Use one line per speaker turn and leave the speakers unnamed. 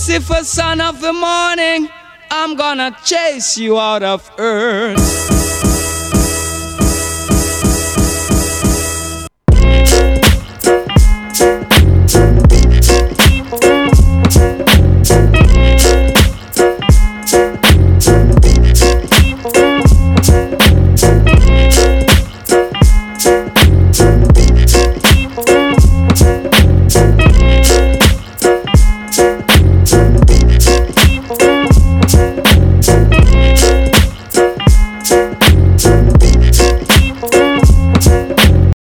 Lucifer, son of the morning, I'm gonna chase you out of earth.